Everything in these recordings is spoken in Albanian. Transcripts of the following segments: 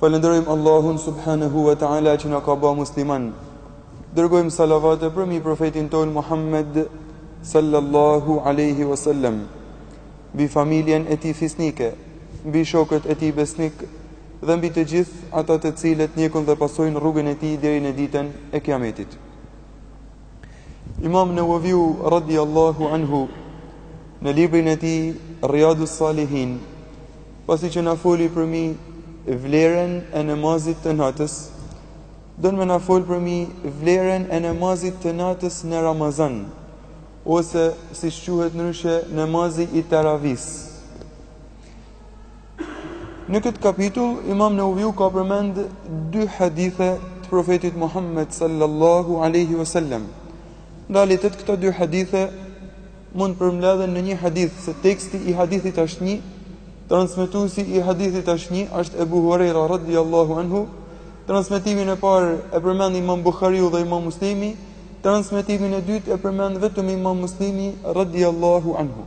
Falënderojmë Allahun subhanahu wa taala që na ka ba musliman. Dërgojmë salavate për mi profetin ton Muhammed sallallahu alaihi wasallam. Mbi familjen e tij fisnike, mbi shokët e tij besnikë dhe mbi të gjithë ata të cilët njekun dhe pasojnë rrugën e tij deri në ditën e Kiametit. Imam Newaviu radiallahu anhu në librin e tij Rijadu Salihin, pasi që na foli për mi vleren e namazit të natës, don me na fol për mi vleren e namazit të natës në Ramazan, ose siç quhet ndryshe namazi i taravis. Në këtë kapitull, Imam Neoviu ka përmend dy hadithe të profetit Muhammed sallallahu aleyhi vësallem. Dalitet këta dy hadithe mund përmledhen në një hadith, se teksti i hadithit asht një, transmetuesi i hadithit asht një, asht Ebu Hurejra radiallahu anhu, transmetimin e parë e përmend imam Buhariu dhe imam muslimi, transmetimin e dytë e përmend vetëm imam muslimi radiallahu anhu.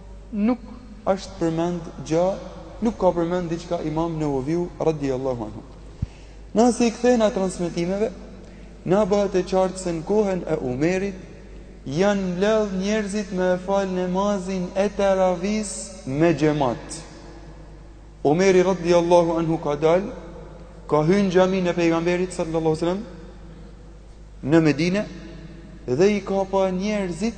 nuk asht përmend gja nuk ka përmend diçka imam Nevoviu radijallahu anhu nëse i kthena transmetimeve na bëhet e qartë se në kohën e Umerit janë mbledh njerëzit me fal namazin e teravis me xhemat Umeri radijallahu anhu ka dal ka hyn në xhamin e pejgamberit sallallahu alaihi wasallam në Medinë dhe i ka pa njerëzit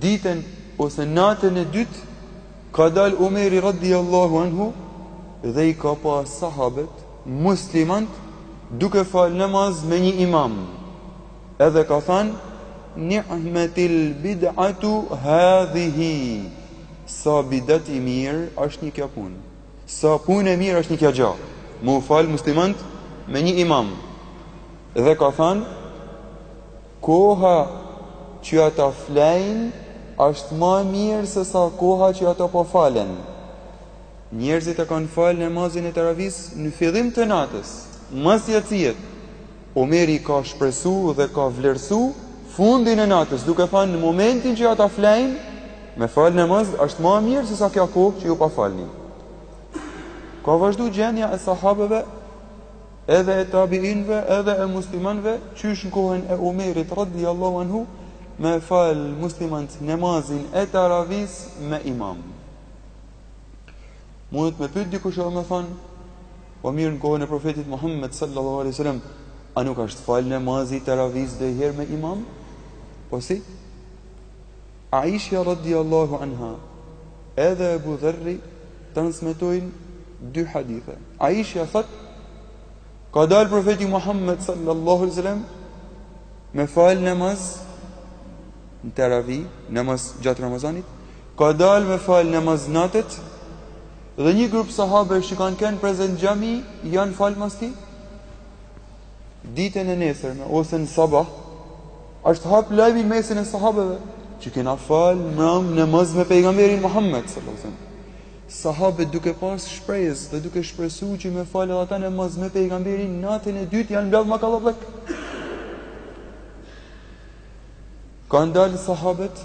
Ditën ose natën e dytë ka dal Umeri radhiyallahu anhu dhe i ka pa sahabët muslimant duke fal namaz me një imam. Edhe ka than ni'matil bid'atu hadhihi. Sa bidat i mirë asht njëkjo punë. Sa punë e mirë asht njëkjo gja. Mu fal muslimant me një imam. Dhe ka than Koha që ata flejnë asht ma e mirë se sa koha që ata po falen. Njerëzit e kanë falë namazin e teravis në fillim të natës, mas jacijet. Omeri ka shpresu dhe ka vlerësu fundin e natës, duke thanë në momentin që ata flejnë, me falë namaz asht ma e mirë se sa kjo kohë që ju pa falni. Ka vazhdu gjenja e sahabeve edhe e tabiinëve edhe e muslimanëve qysh n'kohen e Omerit radijallahu anhu me fal muslimanët namazin e taravisë me imam mundet me pyet dikush edhe me than po mirë n'kohen e profetit Muhammed sallallahu alaihi wasallam a nuk asht fal namazi i taravisë do herë me imam po si Aishja radijallahu anha edhe Ebu Dherri transmetojnë dy hadithe. Aishja thot, ka dal profeti Muhammed sallallahu alaihi wasallam me fal namaz në teravi, namaz gjatë Ramazanit, ka dal me fal namaz natet dhe një grup sahabe që kanë kanë prezent xhami janë fal mas tij Ditën e nesërme ose në sabah është hap lajmi në mesin e sahabeve që kena fal mram namaz me pejgamberin Muhammed sallallahu alaihi wasallam. Sahabët duke pas shpresë dhe duke shpresuar që me fal edhe ata namaz me pejgamberin natën e dytë janë mbledh ma kallabllëk. Kanë dalë sahabët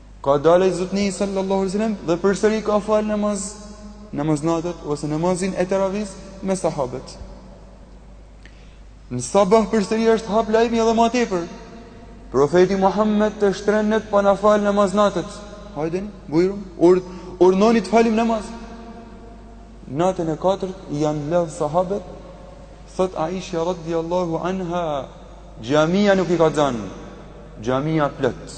Ka dalë ai zotni sallallahu alaihi wasallam dhe përsëri ka fal namaz, namaz natët ose namazin e teravis me sahabët. Në sabah përsëri është hap lajmi edhe ma tepër. Profeti Muhammed dy-tre net po na fal namaz natët. Hajdeni, bujrum, ur, urnoni të falim namaz. Natën e katërt janë mbledh sahabët, thot Aisha radiallahu anha, xhamia nuk i ka zanë, xhamia plot.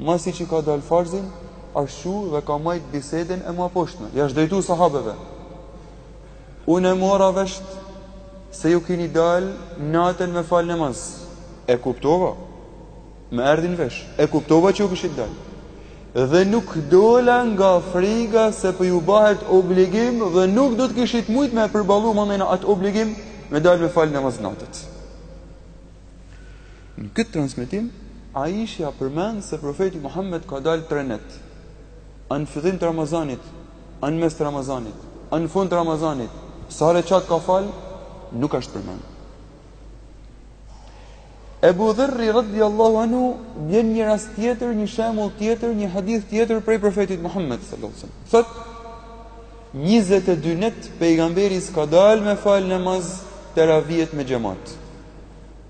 Masi që ka dalë farzin, është çu dhe ka majtë bisedin e ma poshtme. Ja është drejtu sahabeve. Unë e mora vesh se ju kini dalë natën me falë namaz. E kuptova. Më erdh në vesh. E kuptova që ju kishit dalë. Dhe nuk dola nga friga se po ju bahet obligim dhe nuk do të kishit mujtë me e përballu domethanë atë obligim me dalë me falë namaz natët. Në këtë transmetim, Aishja përmend se Profeti Muhammed ka dalë tre net, a në fillim të Ramazanit, a në mes të Ramazanit, a në fund të Ramazanit, sa rekat ka fal, nuk është përmend. Ebu Dherri radiallahu anhu bjen një rast tjetër, një shembull tjetër, një hadith tjetër prej profetit Muhammed sallallahu Thot, 22 net pejgamberi s'ka dalë me fal namaz teravije me xhemat.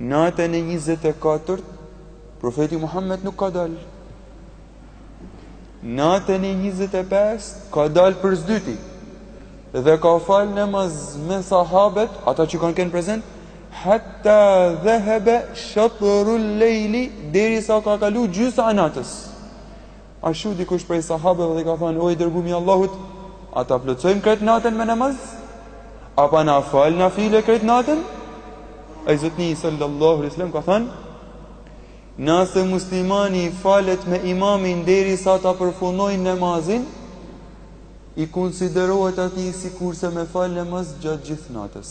Natën e njëzet e katërt, profeti Muhammed nuk ka dalë. Natën e njëzet e pesë, ka dalë për zdyti. Dhe ka falë namaz me sahabet, ata që kanë kënë prezent, hatta dhehebe shatrul lejli, derisa ka kalu gjysa natës. Asht çu dikush prej sahabeve dhe i ka thanë, o i dërgumi i Allahut, a ta plotësojmë krejt natën me namaz? A po na fal nafile krejt natën? Ai zotni sallallahu alaihi wasallam ka thënë, nëse muslimani falet me imamin derisa ta përfundojë namazin, i konsiderohet atij sikurse me fal namaz gjatë gjithë natës.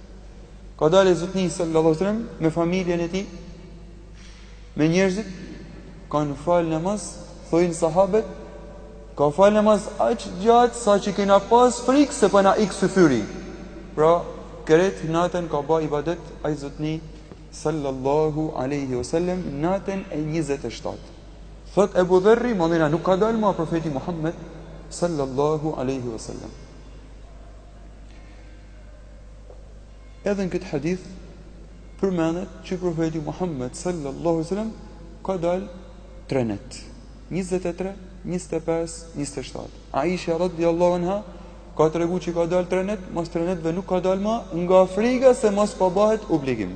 Ka dalë ai zotni sallallahu alaihi wasallam me familjen e tij, me njerëzit kanë fal namaz, thonë sahabët, ka fal namaz aq gjatë sa që kena pas frikë se po na ik syfyri. Pra, kret natën ka bë ibadet ai zotni sallallahu alaihi wasallam natën e 27. Thot Ebu Dherri, mandina nuk ka dalë ma profeti Muhammed sallallahu alaihi wasallam. Edhe në këtë hadith përmendet që profeti Muhammed sallallahu alaihi wasallam ka dal tre net. 23, 25, 27. Aisha radhiyallahu anha ka treguar që ka dal tre net, mas tre netve nuk ka dal më nga frika se mos po bëhet obligim.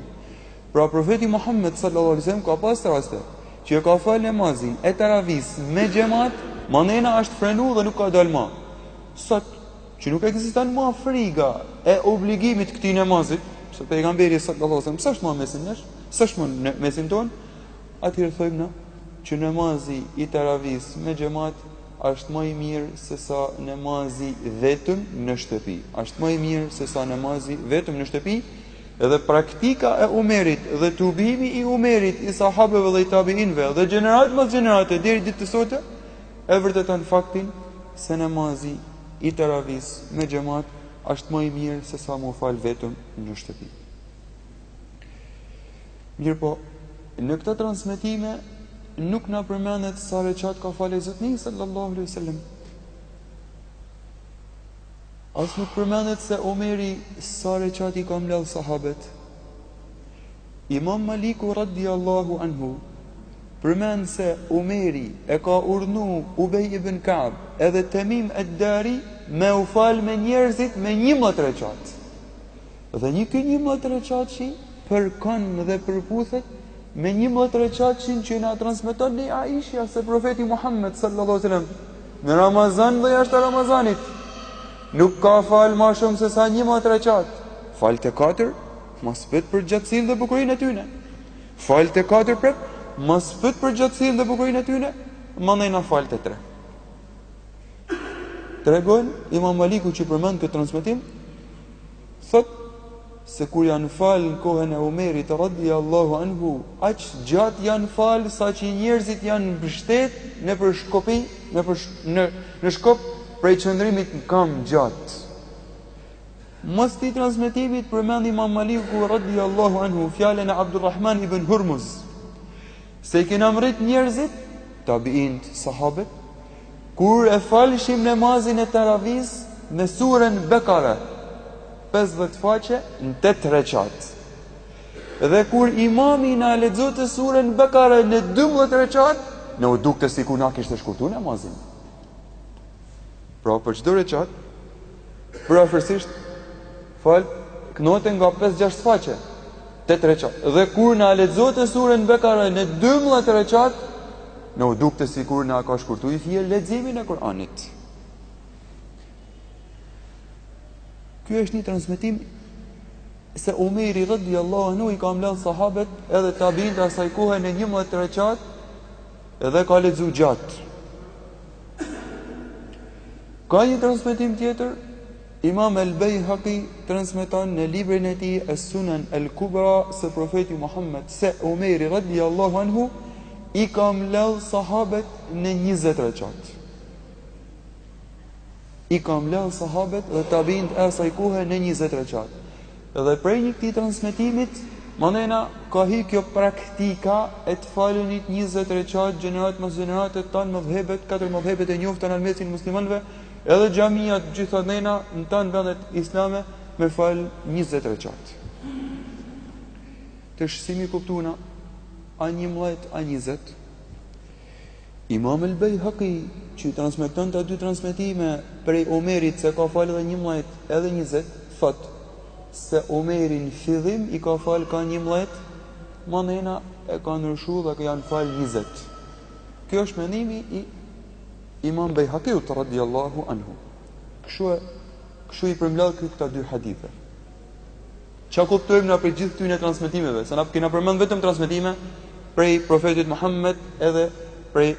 Pra profeti Muhammed sallallahu alaihi wasallam ka pas raste që ka fal namazin e taravis me xhamat, mandena është frenu dhe nuk ka dal më. Sot Që nuk ekziston më friga e obligimit të këtij namazi, se pejgamberi sallallahu alajhi wasallam s'është më mes nesh, s'është më në mesin ton, atëherë thojmë na që namazi i taravis me xhamat është më i mirë se sa namazi vetëm në shtëpi. Është më i mirë se sa namazi vetëm në shtëpi. Edhe praktika e Umerit dhe tubimi i Umerit i sahabeve dhe i tabiinve dhe gjeneratë mas gjenerate deri ditë të sotë e vërteton faktin se namazi I taravis me xhamat asht më i mir se sa mu fal vetëm në shtëpi. Mirëpo në këto transmetime nuk na përmendet sa reqat ka fal ai zotni sallallahu alaihi wasallam. As nuk përmendet se Omeri sa reqate i ka mbledh sahabet. Imam Maliku radijallahu anhu përmend se Omeri e ka urdhnu Ubej ibn Ka'b edhe Temim Eddari me u fal me njerëzit me njëmdhet reqat. Dhe një ky njëmdhet reqat që përkon dhe përputhet me njëmdhet reqat që që na transmeton nëna Aishja se profeti Muhammed sallallahu sallam në Ramazan dhe jashtë Ramazanit nuk ka fal ma shumë se sa njëmdhet reqat. Falte katër, Mos pyet për gjatësinë dhe bukurinë e tyne. Falte katër prep, mos pyet për gjatësinë dhe bukurinë e tyne, mandejna falte tre. Tregon Imam Maliku që përmend këtë transmetim, thot se kur janë falë në kohën e Umerit radhiyallahu anhu, aq gjatë janë falë sa që njerëzit janë mbështet nëpër shkopi, nëpër në në shkop prej qëndrimit në kam gjatë. Mas këtij transmetimi përmend Imam Maliku radhiyallahu anhu fjalën e Abdulrahman ibn Hurmuz se i kena mrit njerëzit tabiin sahabët kur e falshim namazin e taravis me surën Bekara 50 faqe në 8 reqat dhe kur imami na lexonte surën Bekara në 12 reqat na u dukte sikur na kishte shkurtu namazin pra për çdo reqat përafërsisht falë këndonte nga 5-6 faqe 8 reqat dhe kur na lexonte suren Bekara në 12 reqat na u dukte si kur na ka shkurtu i fije leximin e Kur'anit kjo është një transmetim se Umeri radiallahu anhu i ka mledh sahabet edhe tabiint e asaj kohë në 11 reqat Edhe ka lexu gjatë. Ka një transmetim tjetër, Imam El Bejhaki transmeton në librin e tij Es-Sunen El Kubra se profeti Muhammed se Umeri radiallahu anhu i ka mledh sahabet në 20 reqat. i ka mbledh sahabet dhe tabiint e asaj kohe në njëzet reqat dhe prej një këtij transmetimit manena na ka hy kjo praktika e të falunit njëzet reqat gjenerat mas gjenerate tan medhhebet katër medhhebet e njofta nërmesin muslimanëve edhe xhamiat gjitha manena në tan vendet islame me fal njëzet reqat qysh është me i kuptu na a njëmdhet a njëzet Imam El Bejhaki, që i transmeton të dy transmetime prej Omerit se ka falë edhe njëmbëdhjetë edhe njëzet, thotë se Omeri në fillim i ka falë ka njëmbëdhjetë, manena e ka ndryshu dhe ka janë falë njëzet. Kjo është mendimi i Imam Bejhakiut radiallahu anhu. Kështu, kështu i përmbledh këta dy hadithe. Çka kuptojmë na prej gjithë këtyre transmetimeve? Se na kena përmend vetëm transmetime prej profetit Muhammed edhe prej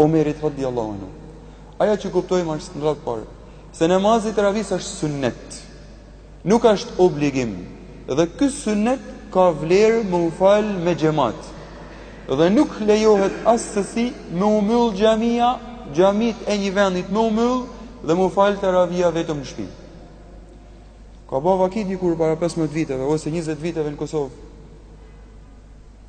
Omerit radiallahu anhu. Aja që kuptojmë është në radhë parë, se namazi teravis është sunnet, nuk është obligim, dhe ky sunnet ka vlerë me u falë me xhemat, dhe nuk lejohet assesi me u myllë xhamia, xhamit e një vendit me u myllë, dhe me u falë teravia vetëm në shpi. Ka ba vaki dikur para 15 viteve, ose 20 viteve në Kosovë.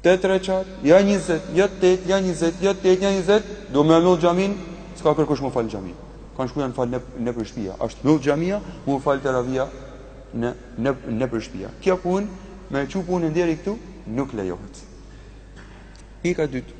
8 reqat, ja 20, ja 8, ja 20, ja 8, ja 20, u myllë xhamia, s'ka kërkush mu falë n'xhami. Kanë shku janë falë nëpër shpia. Ashtë myllë xhamia, mu falë teravia nëpër shpia. Kjo punë, me çu punën deri këtu, nuk lejohet. Pika e dytë.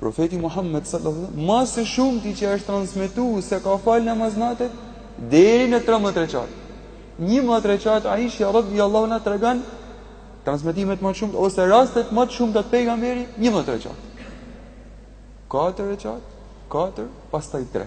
Profeti Muhammed sallallahu alaihi wasallam, më së shumti që është transmetu se ka fal namaz nate deri në 13 rekat. 11 rekat Aisha radhiyallahu anha tregon transmetimet më të shumta ose rastet më të shumta të pejgamberit 11 rekat. 4 rekat, 4, pastaj 3.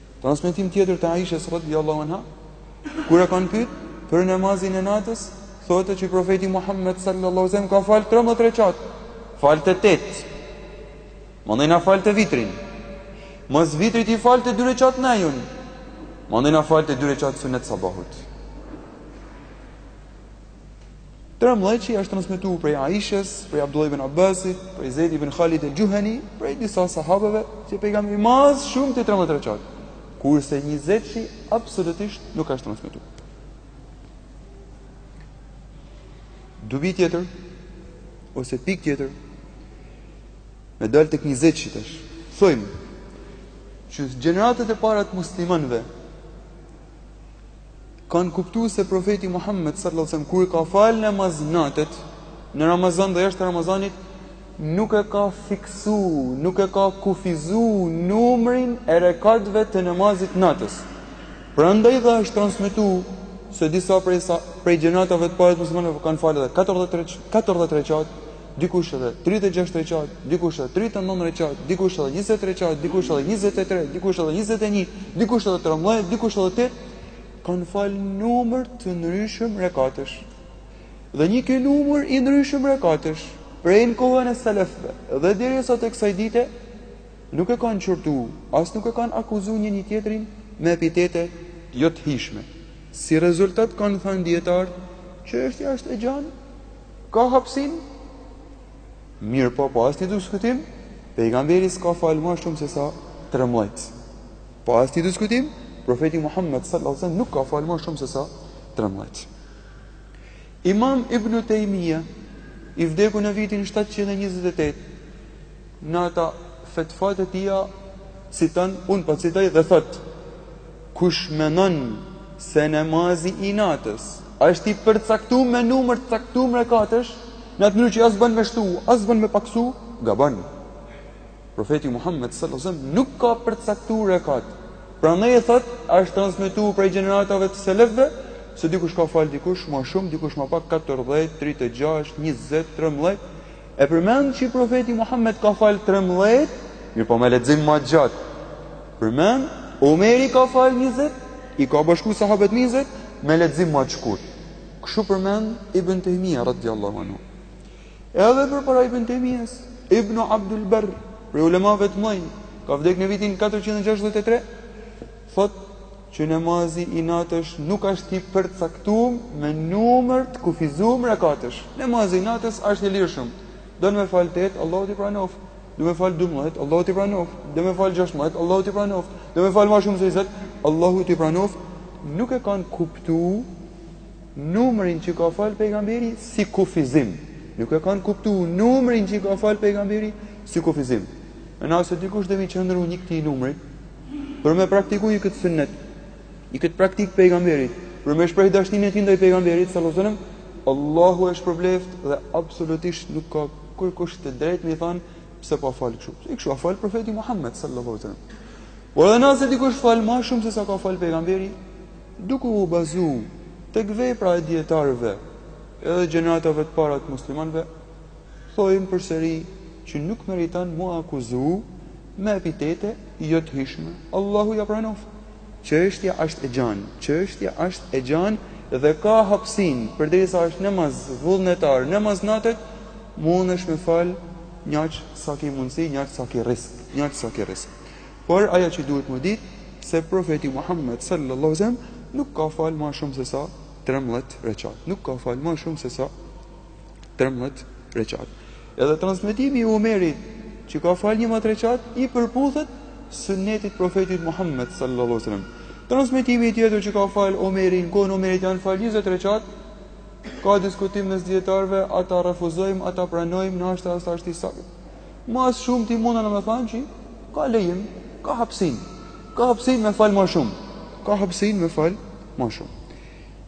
Transmetim tjetër të Aishës radhiyallahu anha, kur e kanë pyet për namazin e natës, thotë që profeti Muhammed sallallahu alaihi wasallam ka fal 13 rekat, falte tetë. Mandejna falte vitrin. Mas vitrit i falte dy rekat nejun. Mandejna falte dy rekat sunet sabahut. 13-shi është transmetu prej Aishës, prej Abdullah ibn Abbasit, prej Zeid ibn Khalid al-Juhani, prej disa sahabeve që pejgamberi më së shumti 13 rekat. Kurse 20-shi absolutisht nuk është transmetu. Dobi tjetër ose pikë tjetër me dal tek 20-shi tash. Thojmë që gjeneratat e para të muslimanëve kanë kuptu se profeti Muhammed sallallahu alajhi wasallam kur ka fal namaz nate në Ramazan dhe jashtë Ramazanit nuk e ka fiksu, nuk e ka kufizu numrin e rekatëve të namazit të natës. Prandaj dhe është transmetu se disa prej, prej gjeneratave të para të muslimanëve kanë fal edhe 40 rekat, 40 rekat, dikush edhe 36 rekat, dikush edhe 39 rekat, dikush edhe 20 rekat, dikush edhe 23, dikush edhe 21, dikush edhe 13, dikush edhe 8, kanë fal numër të ndryshëm rekatësh. Dhe nji ky numër i ndryshëm rekatësh, prej në kohën e selefëve dhe deri sot e kësaj dite, nuk e kanë qortu, as nuk e kanë akuzu njëni-tjetrin me epitete jo të hijshme. Si rezultat kanë thënë dijetarët çështja është e gjanë Ka hapësinë. Mirëpo pa asnjë diskutim, pejgamberi s'ka fal më shumë se sa 13. Pa asnjë diskutim, profeti Muhammed sallallahu alaihi wasallam nuk ka fal më shumë se sa 13. Imam Ibn Tejmija i vdekur në vitin 728. Në ato fetfat e tija citon, unë po citoj dhe thot, Kush menon se namazi i natës është i përcaktu me numër të caktum rekatësh, në atë mënyrë që as ban me shtu, as ban me pakësu, gabon. Profeti Muhammed sallallahu alaihi wasallam nuk ka përcaktu rekat. Prandaj e thot, është transmetu prej gjeneratave të selefëve se dikush ka fal dikush më shumë, dikush më pak 40, 36, 20, 13, E përmend që profeti Muhammed ka fal 13, mirëpo me lexim ma t'gjatë. Përmend Omeri ka fal 20, i ka bashku sahabët 20 me lexim ma t'shkurt. Kështu përmend Ibn Taymija radhiyallahu anhu. Edhe përpara Ibn Taymijes, Ibn Abdul Barr, prej ulemave të mëdhenj, ka vdekë në vitin 463, thotë që namazi i natës nuk asht i percaktum me numër të kufizum rekatësh namazi i natës asht i lirshëm do në me fal tet Allahu ti pranoft do me fal 12 Allahu ti pranoft do me fal 16 Allahu ti pranoft do me fal ma shumë se 20 Allahu ti pranoft nuk e kanë kuptu numrin që ka fal pejgamberi si kufizim nuk e kanë kuptu numrin që ka fal pejgamberi si kufizim e nëse dikush do me i qëndru njëkëtij numrit Për me praktiku njëkët sunet, njëkët praktikë pejgamberit, për me shpreh dashninë e tij ndaj pejgamberit, sallallahu alejhi ve selem, Allahu e shpërbleft dhe absolutisht nuk ka kurrkush të drejt me i thanë pse po fal kështu. Njëkështu ka falë profeti Muhammed, sallallahu alejhi ve selem. Por edhe nëse dikush falë ma shumë se sa ka falë pejgamberi, duke u bazu tek vepra e dijetarëve edhe gjeneratave të para t'muslimanve, thojmë përsëri që nuk meriton m'u akuzu Me epitete jo të hijshme Allahu ja pranoftë. Çështja asht e gjanë, çështja asht e gjanë dhe ka hapësinë, përderisa asht namaz vullnetar, namaz nate, mundesh me fal njaq sa ke mundësi, njaq sa ke rrisk, njaq sa ke rrisk. Por ajo që duhet me ditë se profeti Muhammed sallallahu alaihi wasallam nuk ka fal ma shumë se sa 13 rekat. Nuk ka fal ma shumë se sa 13 rekat. Edhe transmetimi i Omerit që ka fal 11 rekat i përputhet sunnetit profetit Muhammed sallallahu alaihi wasallam. Transmetimi tjetër që ka fal Omeri, në kohën e Omerit janë fal 20 rekat. Ka diskutim mes dijetarëve, a ta refuzojmë, a ta pranojmë, a asht a s'asht i saktë. Më së shumti mundena me thanë që ka lejim, ka hapësinë. Ka hapësinë me fal ma shumë. Ka hapësinë me fal ma shumë.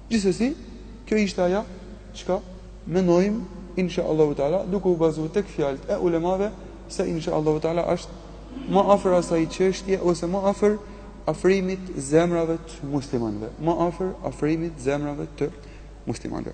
Gjithsesi, kjo ishte ajo çka mendojmë insha Allahu teala duke u bazuar tek fjalët e ulemave se insha Allahu teala është më afër asaj çështjes ose më afër afrimit zemrave të muslimanëve, më afër afrimit zemrave të muslimanëve.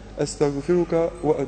Estagfiruka wa.